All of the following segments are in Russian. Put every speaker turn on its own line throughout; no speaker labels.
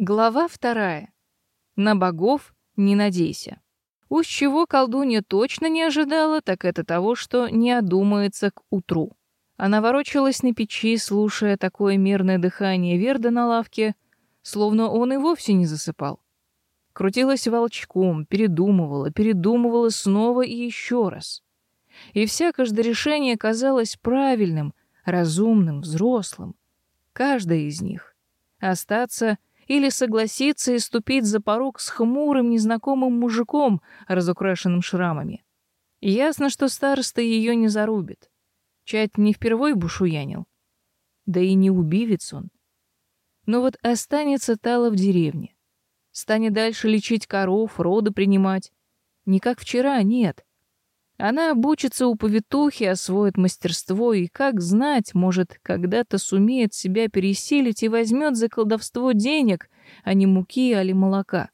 Глава вторая. На богов не надейся. Уж чего колдунья точно не ожидала, так это того, что не одумается к утру. Она ворочалась на печи, слушая такое мерное дыхание Верда на лавке, словно он и вовсе не засыпал. Крутилась волчком, передумывала, передумывала снова и еще раз. И вся каждое решение казалось правильным, разумным, взрослым. Каждое из них. Остаться или согласиться и ступить за порог с хмурым незнакомым мужиком, разукрашенным шрамами. Ясно, что староста ее не зарубит. Чать не впервой бушуянил. Да и не убивец он. Но вот останется Тала в деревне. Станет дальше лечить коров, роды принимать. Не как вчера, нет. Она обучится у повитухи, освоит мастерство и, как знать, может, когда-то сумеет себя пересилить и возьмет за колдовство денег, а не муки али молока.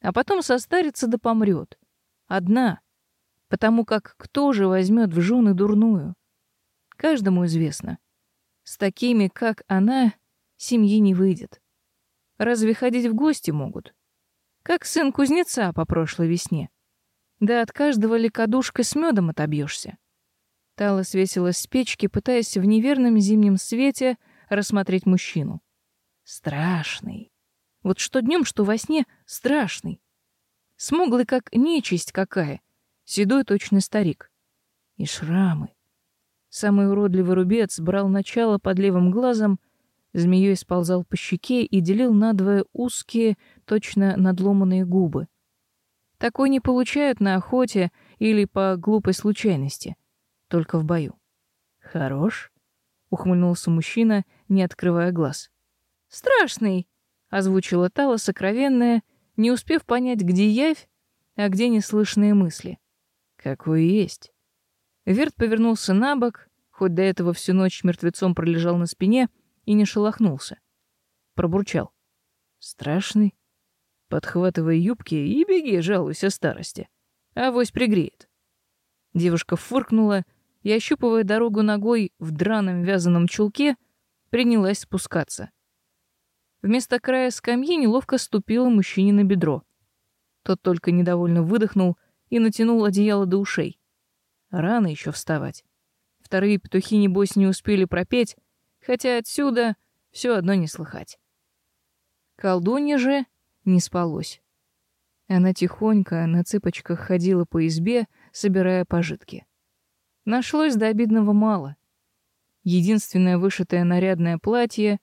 А потом состарится да помрет. Одна. Потому как кто же возьмет в жены дурную? Каждому известно. С такими, как она, семьи не выйдет. Разве ходить в гости могут? Как сын кузнеца по прошлой весне. Да от каждого ликодушка с медом отобьешься. Тала свесилась с печки, пытаясь в неверном зимнем свете рассмотреть мужчину. Страшный. Вот что днем, что во сне страшный. Смуглый, как нечисть какая. Седой точно старик. И шрамы. Самый уродливый рубец брал начало под левым глазом, змеей сползал по щеке и делил надвое узкие, точно надломанные губы. Такой не получают на охоте или по глупой случайности, только в бою. Хорош, ухмыльнулся мужчина, не открывая глаз. Страшный, озвучила Тала сокровенное, не успев понять, где явь, а где неслышные мысли. Какой есть. Верт повернулся на бок, хоть до этого всю ночь мертвецом пролежал на спине и не шелохнулся. Пробурчал. Страшный. Подхватывай юбки и беги, жалуйся старости. Авось пригреет. Девушка фыркнула и, ощупывая дорогу ногой в драном вязаном чулке, принялась спускаться. Вместо края скамьи неловко ступила мужчине на бедро. Тот только недовольно выдохнул и натянул одеяло до ушей. Рано еще вставать. Вторые петухи, небось, не успели пропеть, хотя отсюда все одно не слыхать. Колдунья же не спалось. Она тихонько на цыпочках ходила по избе, собирая пожитки. Нашлось до обидного мало. Единственное вышитое нарядное платье,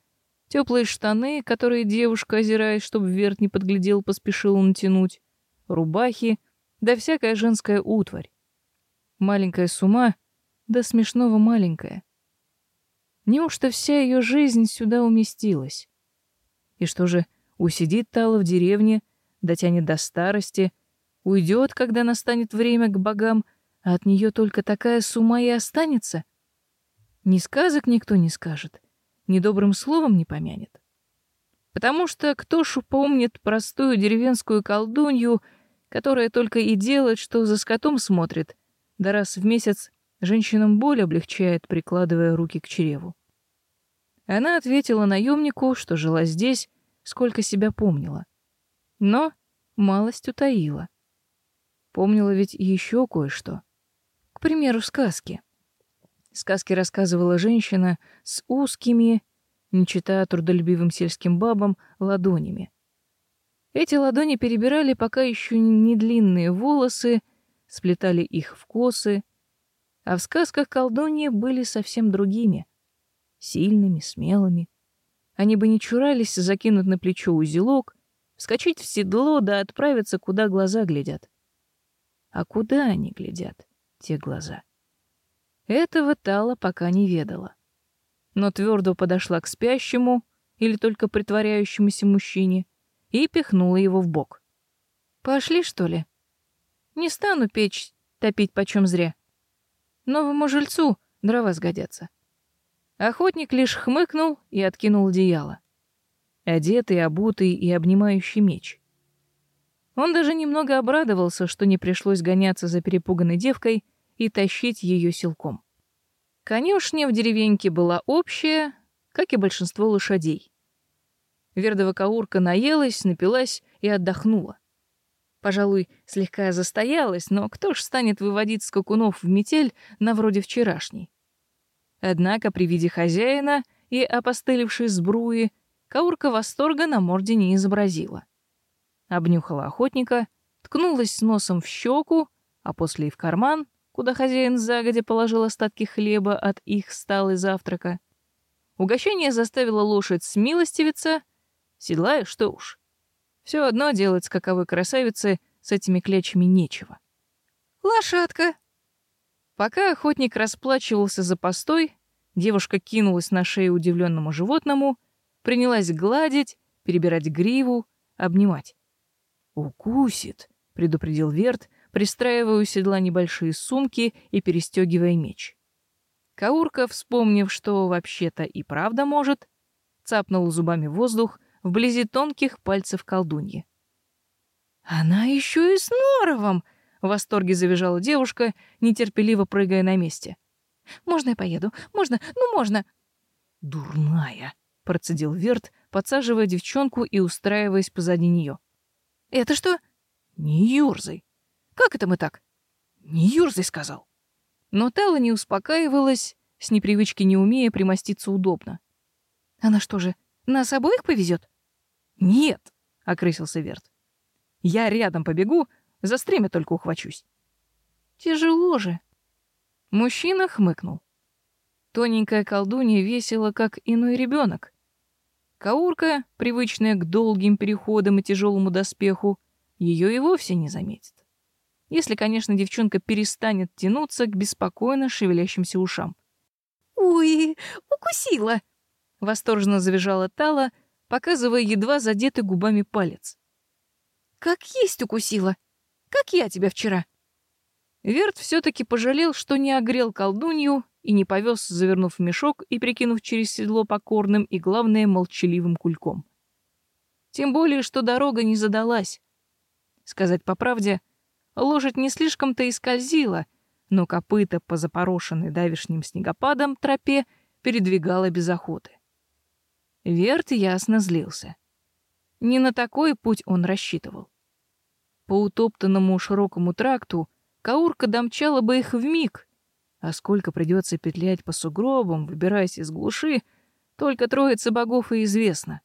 теплые штаны, которые девушка, озираясь, чтобы Верт не подглядел, поспешила натянуть, рубахи, да всякая женская утварь. Маленькая сума, да смешного маленькая. Неужто вся ее жизнь сюда уместилась? И что же, Усидит Тала в деревне, дотянет до старости, уйдет, когда настанет время к богам, а от нее только такая сума и останется. Ни сказок никто не скажет, ни добрым словом не помянет. Потому что кто ж упомнит простую деревенскую колдунью, которая только и делает, что за скотом смотрит, да раз в месяц женщинам боль облегчает, прикладывая руки к чреву. Она ответила наемнику, что жила здесь, сколько себя помнила. Но малость утаила. Помнила ведь еще кое-что. К примеру, сказки. Сказки рассказывала женщина с узкими, не читая трудолюбивым сельским бабам, ладонями. Эти ладони перебирали пока еще не длинные волосы, сплетали их в косы, а в сказках колдуньи были совсем другими, сильными, смелыми, они бы не чурались закинуть на плечо узелок, вскочить в седло да отправиться, куда глаза глядят. А куда они глядят, те глаза? Этого Тала пока не ведала. Но твердо подошла к спящему или только притворяющемуся мужчине и пихнула его в бок. «Пошли, что ли? Не стану печь топить почем зря. Новому жильцу дрова сгодятся». Охотник лишь хмыкнул и откинул одеяло. Одетый, обутый и обнимающий меч. Он даже немного обрадовался, что не пришлось гоняться за перепуганной девкой и тащить ее силком. Конюшня в деревеньке была общая, как и большинство лошадей. Вердова каурка наелась, напилась и отдохнула. Пожалуй, слегка застоялась, но кто ж станет выводить скакунов в метель на вроде вчерашней? Однако при виде хозяина и опостылевшей сбруи каурка восторга на морде не изобразила. Обнюхала охотника, ткнулась с носом в щеку, а после и в карман, куда хозяин загодя положил остатки хлеба от их сталы завтрака. Угощение заставило лошадь смилостивиться, седлая, что уж. Все одно делать скаковой красавице с этими клячами нечего. «Лошадка!» Пока охотник расплачивался за постой, девушка кинулась на шею удивленному животному, принялась гладить, перебирать гриву, обнимать. «Укусит», — предупредил Верт, пристраивая у седла небольшие сумки и перестегивая меч. Каурка, вспомнив, что вообще-то и правда может, цапнул зубами воздух, вблизи тонких пальцев колдуньи. «Она еще и с норовом!» — в восторге завизжала девушка, нетерпеливо прыгая на месте. «Можно я поеду? Можно? Ну, можно!» «Дурная!» — процедил Верт, подсаживая девчонку и устраиваясь позади нее. «Это что?» «Не юрзай!» «Как это мы так?» «Не юрзай!» — сказал. Но Тала не успокаивалась, с непривычки не умея примоститься удобно. «Она что же, нас обоих повезет? Нет, окрысился Верт. Я рядом побегу, за стремя только ухвачусь. Тяжело же. Мужчина хмыкнул. Тоненькая колдунья весела, как иной ребенок. Каурка, привычная к долгим переходам и тяжелому доспеху, ее и вовсе не заметит. Если, конечно, девчонка перестанет тянуться к беспокойно шевелящимся ушам. «Ой, укусила!» Восторженно завизжала Тала, показывая едва задетый губами палец. «Как есть укусила! Как я тебя вчера!» Верт все-таки пожалел, что не огрел колдунью и не повез, завернув в мешок и прикинув через седло покорным и, главное, молчаливым кульком. Тем более, что дорога не задалась. Сказать по правде, лошадь не слишком-то и скользила, но копыта по запорошенной давишним снегопадом тропе передвигала без охоты. Верт ясно злился. Не на такой путь он рассчитывал. По утоптанному широкому тракту Каурка домчала бы их в миг, а сколько придется петлять по сугробам, выбираясь из глуши, только троице богов и известно.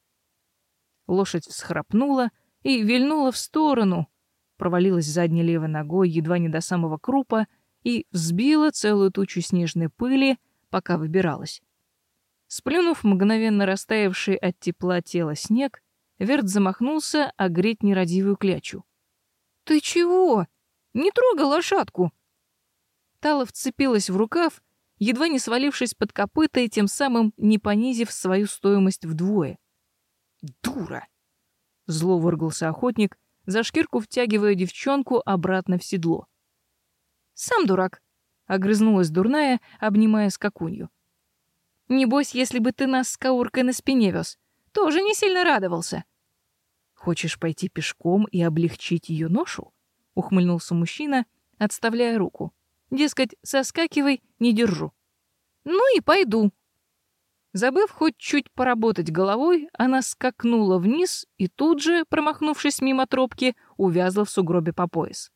Лошадь всхрапнула и вильнула в сторону, провалилась задней левой ногой едва не до самого крупа и взбила целую тучу снежной пыли, пока выбиралась. Сплюнув мгновенно растаявший от тепла тело снег, Верт замахнулся огреть нерадивую клячу. «Ты чего? Не трогай лошадку!» Тала вцепилась в рукав, едва не свалившись под копыта и тем самым не понизив свою стоимость вдвое. «Дура!» — зло выргался охотник, за шкирку втягивая девчонку обратно в седло. «Сам дурак!» — огрызнулась дурная, обнимая скакунью. Небось, если бы ты нас с Кауркой на спине вез, тоже не сильно радовался. Хочешь пойти пешком и облегчить ее ношу? Ухмыльнулся мужчина, отставляя руку. Дескать, соскакивай, не держу. Ну и пойду. Забыв хоть чуть поработать головой, она скакнула вниз и тут же, промахнувшись мимо тропки, увязла в сугробе по пояс.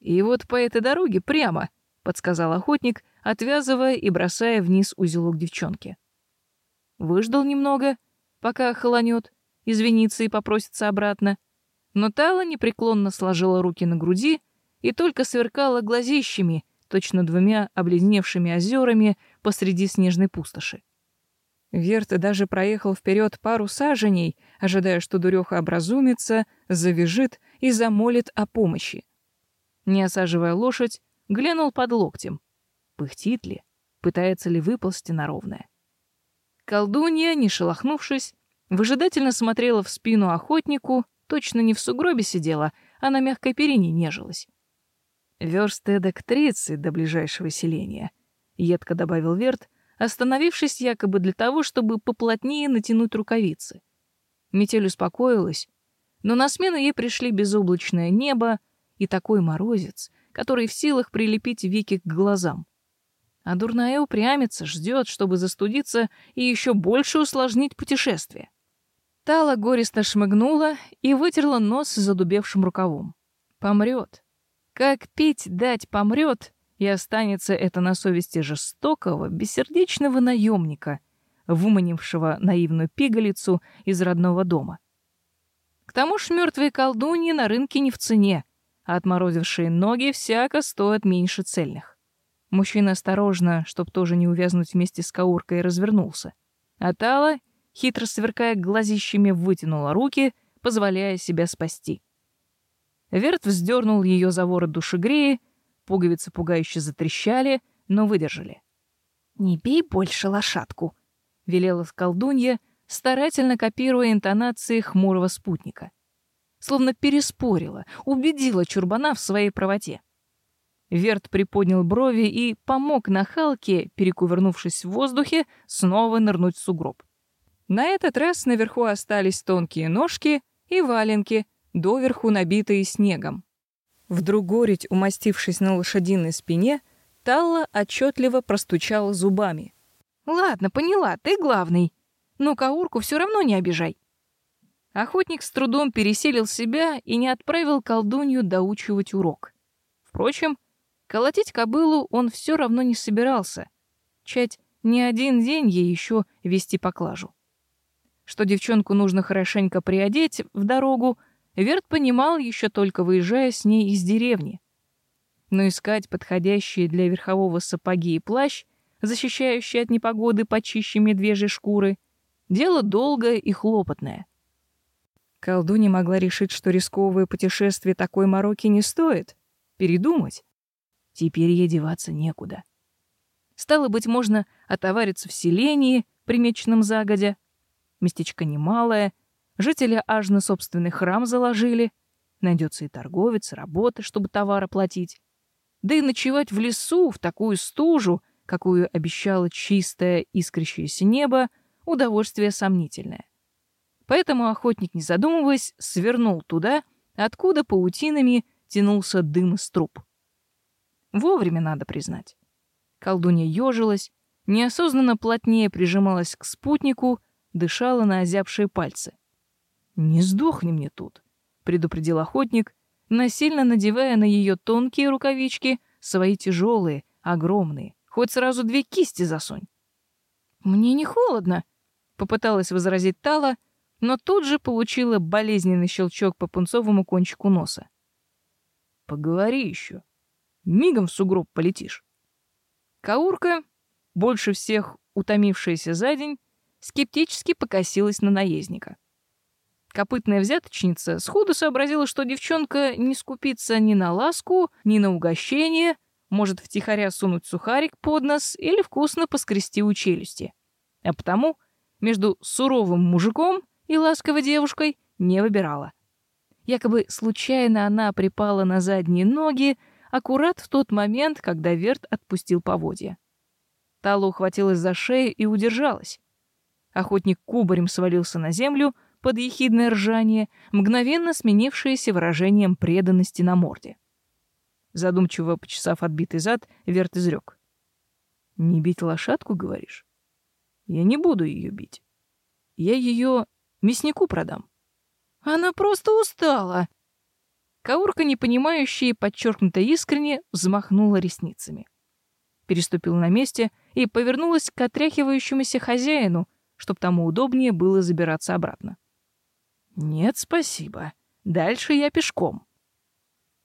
И вот по этой дороге прямо, подсказал охотник, отвязывая и бросая вниз узелок девчонки. Выждал немного, пока охолонет, извинится и попросится обратно, но Тала непреклонно сложила руки на груди и только сверкала глазищами, точно двумя обледеневшими озерами посреди снежной пустоши. Верт даже проехал вперед пару саженей, ожидая, что дуреха образумится, завяжет и замолит о помощи. Не осаживая лошадь, глянул под локтем. Пыхтит ли? Пытается ли выползти на ровное? Колдунья, не шелохнувшись, выжидательно смотрела в спину охотнику, точно не в сугробе сидела, а на мягкой перине нежилась. Верст эдак тридцать до ближайшего селения, едко добавил Верт, остановившись якобы для того, чтобы поплотнее натянуть рукавицы. Метель успокоилась, но на смену ей пришли безоблачное небо и такой морозец, который в силах прилепить веки к глазам а дурная упрямится, ждет, чтобы застудиться и еще больше усложнить путешествие. Тала горестно шмыгнула и вытерла нос задубевшим рукавом. Помрет. Как пить дать помрет, и останется это на совести жестокого, бессердечного наемника, выманившего наивную пигалицу из родного дома. К тому ж мертвые колдуньи на рынке не в цене, а отморозившие ноги всяко стоят меньше цельных. Мужчина осторожно, чтоб тоже не увязнуть вместе с Кауркой, развернулся. А Тала, хитро сверкая глазищами, вытянула руки, позволяя себя спасти. Верт вздернул ее за ворот душегреи, пуговицы пугающе затрещали, но выдержали. «Не бей больше лошадку», — велела колдунья, старательно копируя интонации хмурого спутника. Словно переспорила, убедила Чурбана в своей правоте. Верт приподнял брови и помог нахалке, перекувырнувшись в воздухе, снова нырнуть в сугроб. На этот раз наверху остались тонкие ножки и валенки, доверху набитые снегом. Вдруг гореть, умастившись на лошадиной спине, Талла отчетливо простучала зубами. «Ладно, поняла, ты главный. Но Каурку все равно не обижай». Охотник с трудом переселил себя и не отправил колдунью доучивать урок. Впрочем, Колотить кобылу он все равно не собирался. Чать не один день ей еще вести поклажу. Что девчонку нужно хорошенько приодеть в дорогу, Верт понимал еще только выезжая с ней из деревни. Но искать подходящие для верхового сапоги и плащ, защищающие от непогоды почище медвежьей шкуры, дело долгое и хлопотное. Колдунья могла решить, что рисковое путешествие такой мороки не стоит, передумать. Теперь ей деваться некуда. Стало быть, можно отовариться в селении, примеченном загодя. Местечко немалое, жители аж на собственный храм заложили. Найдется и торговец, и работа, чтобы товар оплатить. Да и ночевать в лесу в такую стужу, какую обещало чистое искрящееся небо, удовольствие сомнительное. Поэтому охотник, не задумываясь, свернул туда, откуда паутинами тянулся дым из труб. Вовремя, надо признать. Колдунья ежилась, неосознанно плотнее прижималась к спутнику, дышала на озябшие пальцы. «Не сдохни мне тут», — предупредил охотник, насильно надевая на ее тонкие рукавички свои тяжелые, огромные, хоть сразу две кисти засунь. «Мне не холодно», — попыталась возразить Тала, но тут же получила болезненный щелчок по пунцовому кончику носа. «Поговори еще», мигом в сугроб полетишь. Каурка, больше всех утомившаяся за день, скептически покосилась на наездника. Копытная взяточница сходу сообразила, что девчонка не скупится ни на ласку, ни на угощение, может втихаря сунуть сухарик под нос или вкусно поскрести у челюсти. А потому между суровым мужиком и ласковой девушкой не выбирала. Якобы случайно она припала на задние ноги, аккурат в тот момент, когда Верт отпустил поводья. Тала ухватилась за шею и удержалась. Охотник кубарем свалился на землю под ехидное ржание, мгновенно сменившееся выражением преданности на морде. Задумчиво почесав отбитый зад, Верт изрек. «Не бить лошадку, говоришь? Я не буду ее бить. Я ее мяснику продам». «Она просто устала!» Каурка, непонимающая и подчеркнуто искренне, взмахнула ресницами. Переступила на месте и повернулась к отряхивающемуся хозяину, чтобы тому удобнее было забираться обратно. «Нет, спасибо. Дальше я пешком».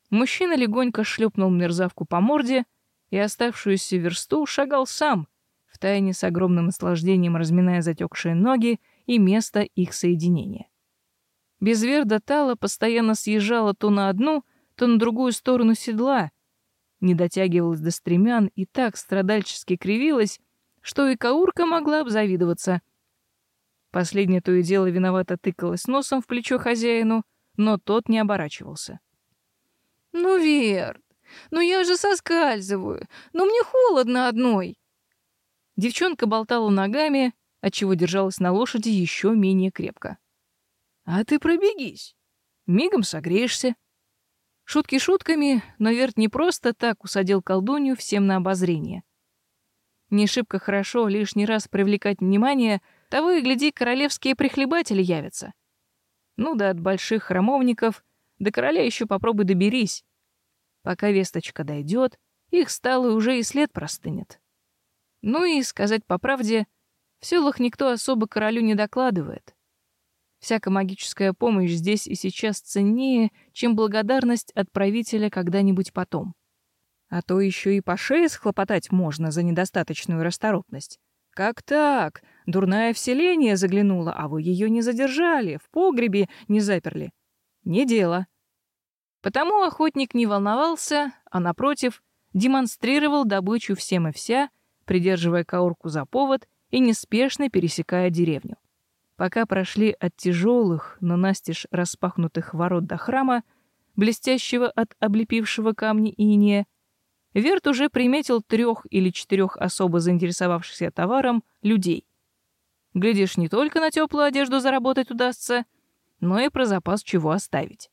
Мужчина легонько шлепнул мерзавку по морде и оставшуюся версту шагал сам, втайне с огромным наслаждением разминая затекшие ноги и место их соединения. Безверда Тала постоянно съезжала то на одну, то на другую сторону седла, не дотягивалась до стремян и так страдальчески кривилась, что и Каурка могла обзавидоваться. Последнее то и дело виновато тыкалась носом в плечо хозяину, но тот не оборачивался. «Ну, Верд, ну я же соскальзываю, ну мне холодно одной!» Девчонка болтала ногами, отчего держалась на лошади еще менее крепко. А ты пробегись. Мигом согреешься. Шутки шутками, но Верт не просто так усадил колдунью всем на обозрение. Не шибко хорошо лишний раз привлекать внимание, Того и гляди, королевские прихлебатели явятся. Ну да от больших храмовников до короля еще попробуй доберись. Пока весточка дойдет, их стало уже и след простынет. Ну и, сказать по правде, в селах никто особо королю не докладывает. Всякая магическая помощь здесь и сейчас ценнее, чем благодарность от правителя когда-нибудь потом. А то еще и по шее схлопотать можно за недостаточную расторопность. Как так? Дурная вселение заглянула, а вы ее не задержали, в погребе не заперли. Не дело. Потому охотник не волновался, а напротив, демонстрировал добычу всем и вся, придерживая каурку за повод и неспешно пересекая деревню. Пока прошли от тяжелых, но настежь распахнутых ворот до храма, блестящего от облепившего камни иния, Верт уже приметил трех или четырех особо заинтересовавшихся товаром людей. Глядишь, не только на теплую одежду заработать удастся, но и про запас чего оставить.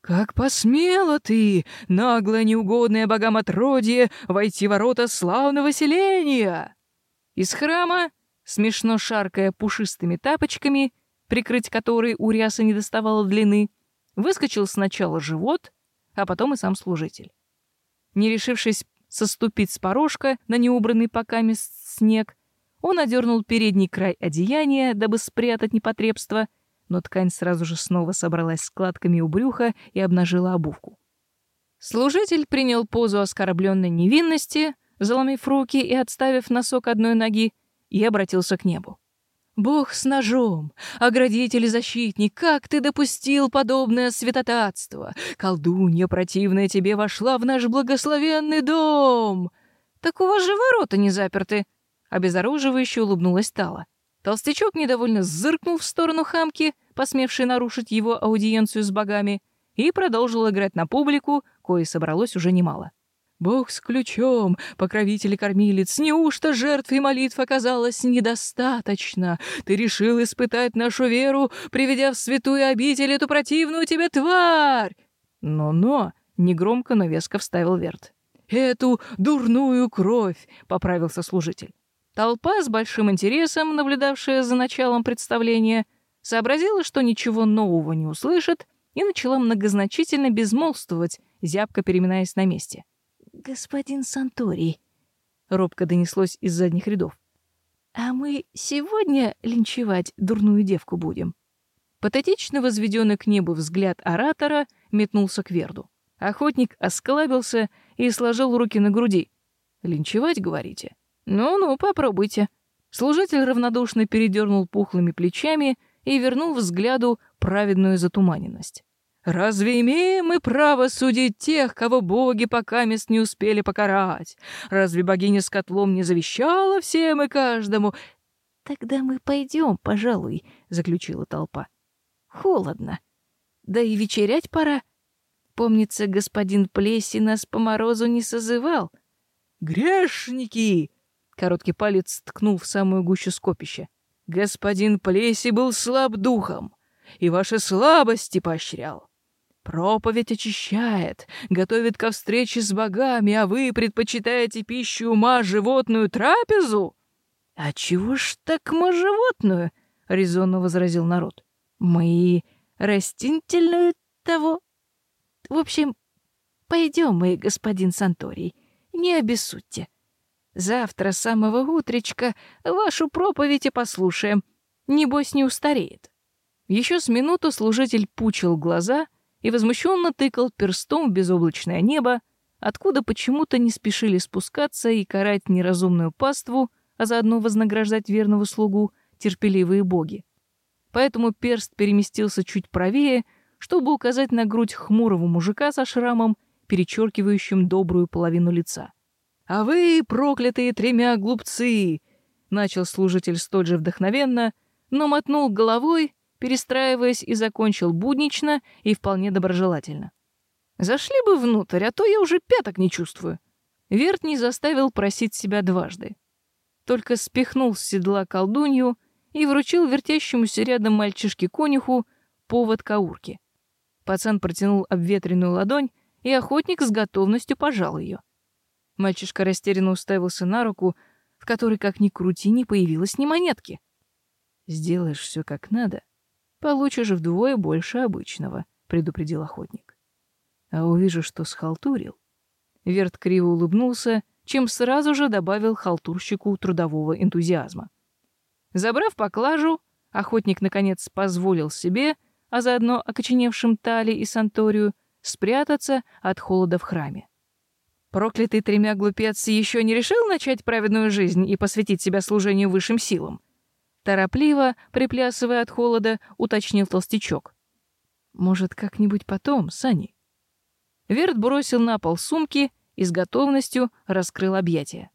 «Как посмела ты, наглое неугодное богам отродье, войти в ворота славного селения!» Из храма смешно шаркая пушистыми тапочками, прикрыть которые у рясы не доставало длины, выскочил сначала живот, а потом и сам служитель. Не решившись соступить с порожка на неубранный поками снег, он одернул передний край одеяния, дабы спрятать непотребство, но ткань сразу же снова собралась складками у брюха и обнажила обувку. Служитель принял позу оскорбленной невинности, заломив руки и отставив носок одной ноги, и обратился к небу. «Бог с ножом! Оградитель и защитник! Как ты допустил подобное святотатство? Колдунья противная тебе вошла в наш благословенный дом!» «Так у вас же ворота не заперты!» Обезоруживающе улыбнулась Тала. Толстячок недовольно зыркнул в сторону хамки, посмевшей нарушить его аудиенцию с богами, и продолжил играть на публику, кое собралось уже немало. Бог с ключом, покровитель и кормилец, неужто жертв и молитв оказалось недостаточно? Ты решил испытать нашу веру, приведя в святую обитель эту противную тебе тварь? Но-но, негромко, но веско вставил Верт. Эту дурную кровь, поправился служитель. Толпа с большим интересом, наблюдавшая за началом представления, сообразила, что ничего нового не услышит, и начала многозначительно безмолвствовать, зябко переминаясь на месте. — господин Санторий», — робко донеслось из задних рядов. «А мы сегодня линчевать дурную девку будем?» Патетично возведенный к небу взгляд оратора метнулся к Верду. Охотник осклабился и сложил руки на груди. «Линчевать, говорите? Ну-ну, попробуйте». Служитель равнодушно передернул пухлыми плечами и вернул взгляду праведную затуманенность. Разве имеем мы право судить тех, кого боги пока мест не успели покарать? Разве богиня с котлом не завещала всем и каждому? Тогда мы пойдем, пожалуй, заключила толпа. Холодно. Да и вечерять пора. Помнится, господин Плеси нас по морозу не созывал. Грешники! Короткий палец ткнул в самую гущу скопища. Господин Плеси был слаб духом, и ваши слабости поощрял. Проповедь очищает, готовит ко встрече с богами, а вы предпочитаете пищу ума животную трапезу? А чего ж так мы животную? резонно возразил народ. Мы растительную того. В общем, пойдем мы, господин Санторий, не обессудьте. Завтра с самого утречка вашу проповедь и послушаем. Небось не устареет. Еще с минуту служитель пучил глаза, и возмущенно тыкал перстом в безоблачное небо, откуда почему-то не спешили спускаться и карать неразумную паству, а заодно вознаграждать верного слугу терпеливые боги. Поэтому перст переместился чуть правее, чтобы указать на грудь хмурого мужика со шрамом, перечеркивающим добрую половину лица. «А вы, проклятые тремя глупцы!» — начал служитель столь же вдохновенно, но мотнул головой перестраиваясь и закончил буднично и вполне доброжелательно. Зашли бы внутрь, а то я уже пяток не чувствую. Верт не заставил просить себя дважды. Только спихнул с седла колдунью и вручил вертящемуся рядом мальчишке-конюху повод каурки. Пацан протянул обветренную ладонь, и охотник с готовностью пожал ее. Мальчишка растерянно уставился на руку, в которой, как ни крути, не появилось ни монетки. Сделаешь все как надо, получишь вдвое больше обычного, предупредил охотник. А увижу, что схалтурил. Верт криво улыбнулся, чем сразу же добавил халтурщику трудового энтузиазма. Забрав поклажу, охотник наконец позволил себе, а заодно окоченевшим Тали и Санторию, спрятаться от холода в храме. Проклятый тремя глупец еще не решил начать праведную жизнь и посвятить себя служению высшим силам. Торопливо, приплясывая от холода, уточнил толстячок. Может, как-нибудь потом, Сани? Верт бросил на пол сумки и с готовностью раскрыл объятия.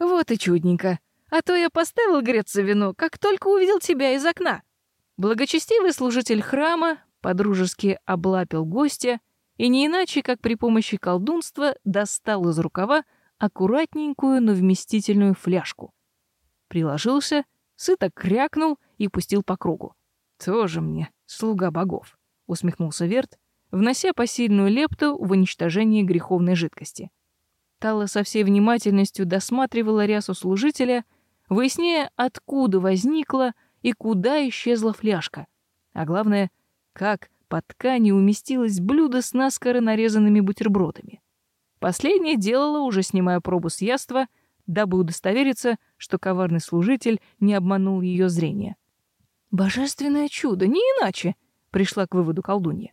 Вот и чудненько. А то я поставил греться вино, как только увидел тебя из окна. Благочестивый служитель храма подружески облапил гостя и не иначе, как при помощи колдунства достал из рукава аккуратненькую, но вместительную фляжку. Приложился, сыто крякнул и пустил по кругу. «Тоже мне слуга богов», — усмехнулся Верт, внося посильную лепту в уничтожение греховной жидкости. Тала со всей внимательностью досматривала рясу служителя, выясняя, откуда возникла и куда исчезла фляжка. А главное, как под тканью уместилось блюдо с наскоро нарезанными бутербродами. Последнее делала, уже снимая пробу с яства, дабы удостовериться, что коварный служитель не обманул ее зрение. «Божественное чудо, не иначе!» — пришла к выводу колдунья.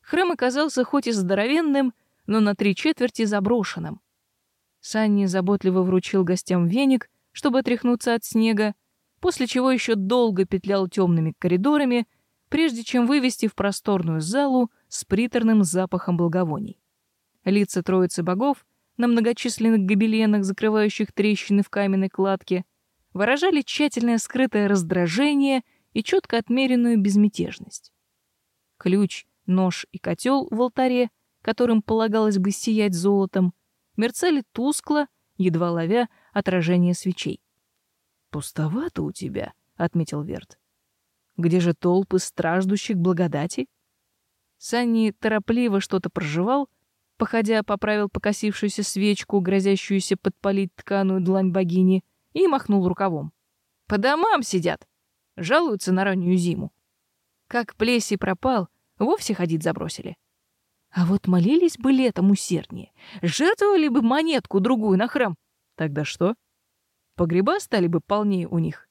Храм оказался хоть и здоровенным, но на три четверти заброшенным. Санни заботливо вручил гостям веник, чтобы отряхнуться от снега, после чего еще долго петлял темными коридорами, прежде чем вывести в просторную залу с приторным запахом благовоний. Лица троицы богов на многочисленных гобеленах, закрывающих трещины в каменной кладке, выражали тщательное скрытое раздражение и четко отмеренную безмятежность. Ключ, нож и котел в алтаре, которым полагалось бы сиять золотом, мерцали тускло, едва ловя отражение свечей. «Пустовато у тебя», — отметил Верт. «Где же толпы страждущих благодати?» Санни торопливо что-то проживал, походя поправил покосившуюся свечку, грозящуюся подпалить тканую длань богини, и махнул рукавом. «По домам сидят!» Жалуются на раннюю зиму. Как Плеси пропал, вовсе ходить забросили. А вот молились бы летом усерднее, жертвовали бы монетку другую на храм. Тогда что? Погреба стали бы полнее у них.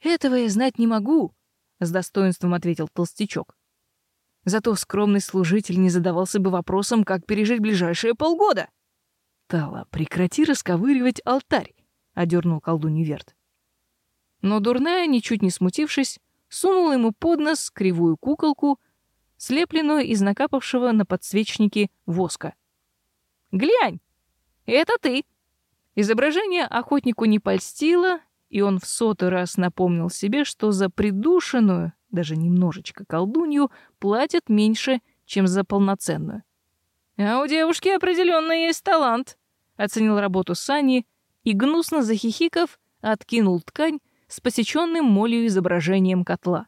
Этого я знать не могу, с достоинством ответил толстячок. Зато скромный служитель не задавался бы вопросом, как пережить ближайшие полгода. Тала, прекрати расковыривать алтарь, одернул колдунью Верт. Но дурная, ничуть не смутившись, сунула ему под нос кривую куколку, слепленную из накапавшего на подсвечнике воска. «Глянь! Это ты!» Изображение охотнику не польстило, и он в сотый раз напомнил себе, что за придушенную, даже немножечко колдунью, платят меньше, чем за полноценную. «А у девушки определенно есть талант», — оценил работу Сани и, гнусно захихиков, откинул ткань с посеченным молью изображением котла.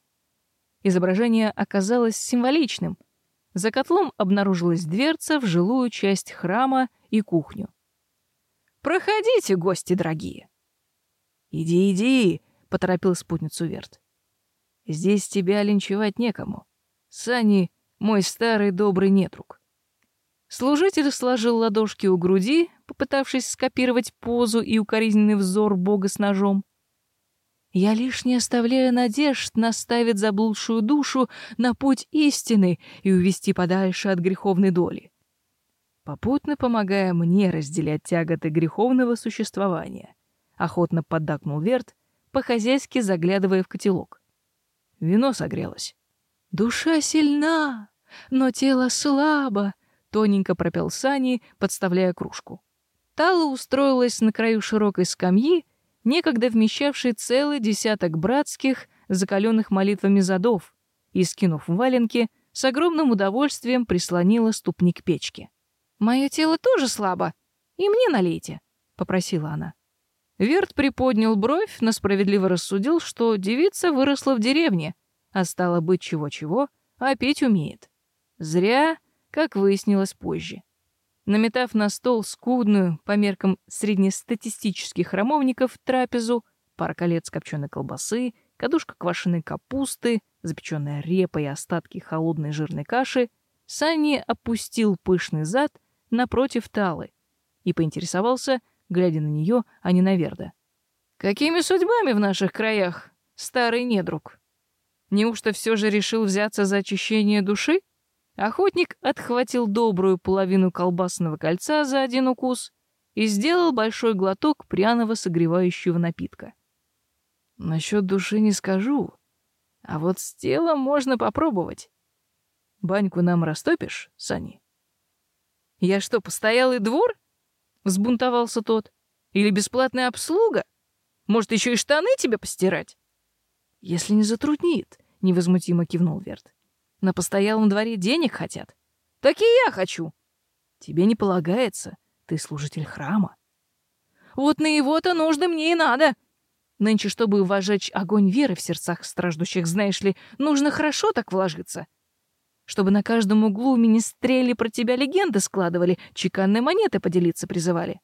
Изображение оказалось символичным. За котлом обнаружилась дверца в жилую часть храма и кухню. «Проходите, гости дорогие!» «Иди, иди!» — поторопил спутницу Верт. «Здесь тебя линчевать некому. Сани — мой старый добрый недруг». Служитель сложил ладошки у груди, попытавшись скопировать позу и укоризненный взор бога с ножом. Я лишь не оставляю надежд наставить заблудшую душу на путь истины и увести подальше от греховной доли. Попутно помогая мне разделять тяготы греховного существования, охотно поддакнул Верт, по-хозяйски заглядывая в котелок. Вино согрелось. Душа сильна, но тело слабо, тоненько пропел Сани, подставляя кружку. Тала устроилась на краю широкой скамьи, некогда вмещавший целый десяток братских, закаленных молитвами задов, и, скинув валенки, с огромным удовольствием прислонила ступни к печке. «Мое тело тоже слабо, и мне налейте», — попросила она. Верт приподнял бровь, но справедливо рассудил, что девица выросла в деревне, а стало быть чего-чего, а петь умеет. Зря, как выяснилось позже. Наметав на стол скудную, по меркам среднестатистических храмовников, трапезу, пара колец копченой колбасы, кадушка квашеной капусты, запеченная репа и остатки холодной жирной каши, Санни опустил пышный зад напротив Талы и поинтересовался, глядя на нее, а не на Верда. «Какими судьбами в наших краях, старый недруг? Неужто все же решил взяться за очищение души?» Охотник отхватил добрую половину колбасного кольца за один укус и сделал большой глоток пряного согревающего напитка. Насчет души не скажу, а вот с телом можно попробовать. Баньку нам растопишь, Сани? Я что, постоялый двор? Взбунтовался тот. Или бесплатная обслуга? Может, еще и штаны тебе постирать? Если не затруднит, невозмутимо кивнул Верт. На постоялом дворе денег хотят. Так и я хочу. Тебе не полагается, ты служитель храма. Вот на его-то нужды мне и надо. Нынче, чтобы вожечь огонь веры в сердцах страждущих, знаешь ли, нужно хорошо так вложиться. Чтобы на каждом углу министрели про тебя легенды складывали, чеканные монеты поделиться призывали.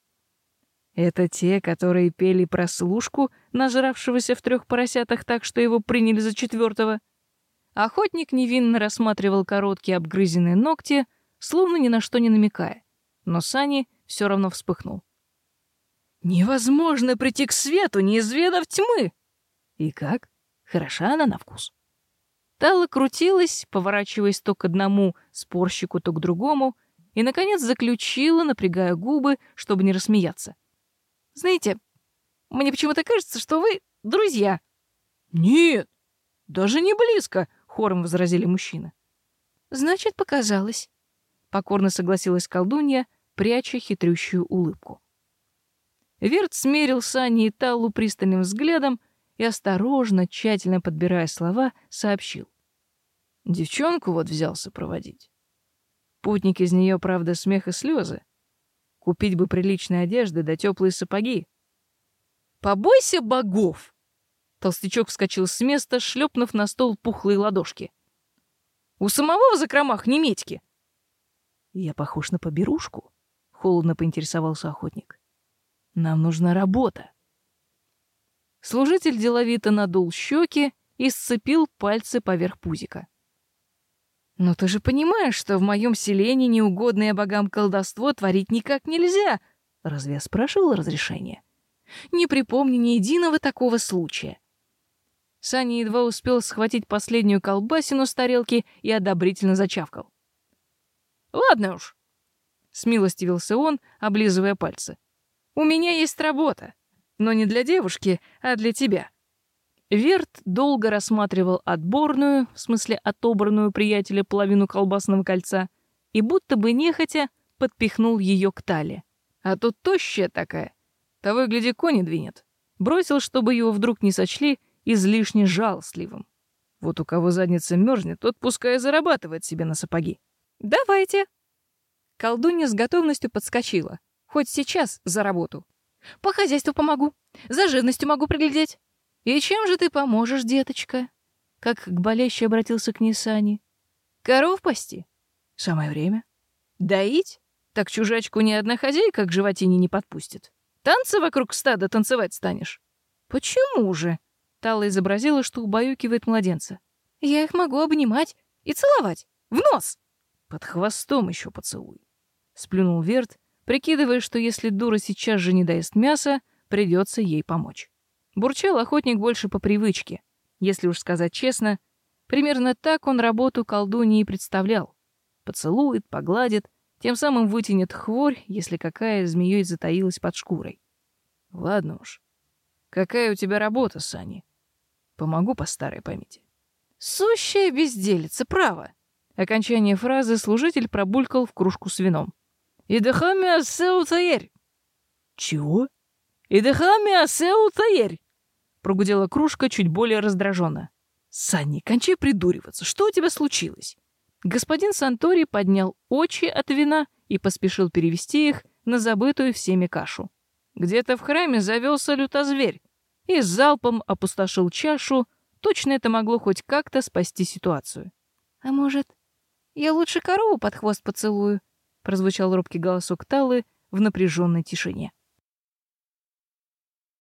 Это те, которые пели про служку, нажравшегося в трех поросятах так, что его приняли за четвертого. Охотник невинно рассматривал короткие обгрызенные ногти, словно ни на что не намекая. Но Сани все равно вспыхнул. «Невозможно прийти к свету, не изведав тьмы!» «И как? Хороша она на вкус?» Тала крутилась, поворачиваясь то к одному спорщику, то к другому, и, наконец, заключила, напрягая губы, чтобы не рассмеяться. «Знаете, мне почему-то кажется, что вы друзья». «Нет, даже не близко», хором возразили мужчины. Значит, показалось, покорно согласилась колдунья, пряча хитрющую улыбку. Верт смерил Сани и Таллу пристальным взглядом и осторожно, тщательно подбирая слова, сообщил: "Девчонку вот взялся проводить. Путник из нее, правда, смех и слезы. Купить бы приличные одежды да теплые сапоги. Побойся богов, Толстячок вскочил с места, шлепнув на стол пухлые ладошки. «У самого в закромах неметьки!» «Я похож на поберушку?» — холодно поинтересовался охотник. «Нам нужна работа». Служитель деловито надул щеки и сцепил пальцы поверх пузика. «Но ты же понимаешь, что в моем селении неугодное богам колдовство творить никак нельзя!» Разве я спрашивал разрешения? Не припомню ни единого такого случая. Саня едва успел схватить последнюю колбасину с тарелки и одобрительно зачавкал. «Ладно уж», — смилостивился он, облизывая пальцы. «У меня есть работа, но не для девушки, а для тебя». Верт долго рассматривал отборную, в смысле отобранную приятеля половину колбасного кольца, и будто бы нехотя подпихнул ее к талии. А тут тощая такая, того и гляди кони двинет. Бросил, чтобы его вдруг не сочли, излишне жалостливым. Вот у кого задница мерзнет, тот пускай зарабатывает себе на сапоги. «Давайте!» Колдунья с готовностью подскочила. «Хоть сейчас за работу. По хозяйству помогу. За живностью могу приглядеть. И чем же ты поможешь, деточка?» Как к болящей обратился к ней Сани. «Коров пасти? Самое время. Доить? Так чужачку ни одна хозяйка к животине не подпустит. Танцы вокруг стада танцевать станешь. Почему же? Тала изобразила, что убаюкивает младенца. «Я их могу обнимать и целовать. В нос!» «Под хвостом еще поцелуй», — сплюнул Верт, прикидывая, что если дура сейчас же не даст мяса, придется ей помочь. Бурчал охотник больше по привычке. Если уж сказать честно, примерно так он работу колдуньи представлял. Поцелует, погладит, тем самым вытянет хворь, если какая змеей затаилась под шкурой. Ладно уж. Какая у тебя работа, Сани? Помогу по старой памяти. Сущая безделица, право. Окончание фразы служитель пробулькал в кружку с вином. «Идехами асеутаерь!» «Чего?» «Идехами асеутаерь!» Прогудела кружка чуть более раздраженно. «Санни, кончай придуриваться. Что у тебя случилось?» Господин Сантори поднял очи от вина и поспешил перевести их на забытую всеми кашу. Где-то в храме завелся лютозверь и с залпом опустошил чашу, точно это могло хоть как-то спасти ситуацию. «А может, я лучше корову под хвост поцелую?» прозвучал робкий голосок Талы в напряженной тишине.